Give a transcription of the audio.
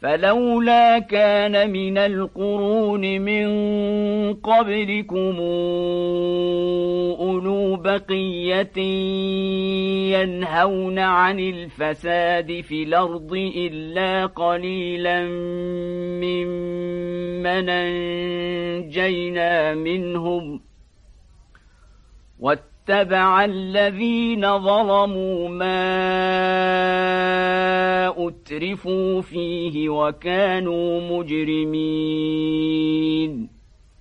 فلولا كان من القرون من قبلكم أولو بقية ينهون عن الفساد في الأرض إلا قليلا ممن أنجينا منهم واتبع الذين ظلموا ما أترفوا فيه وكانوا مجرمين.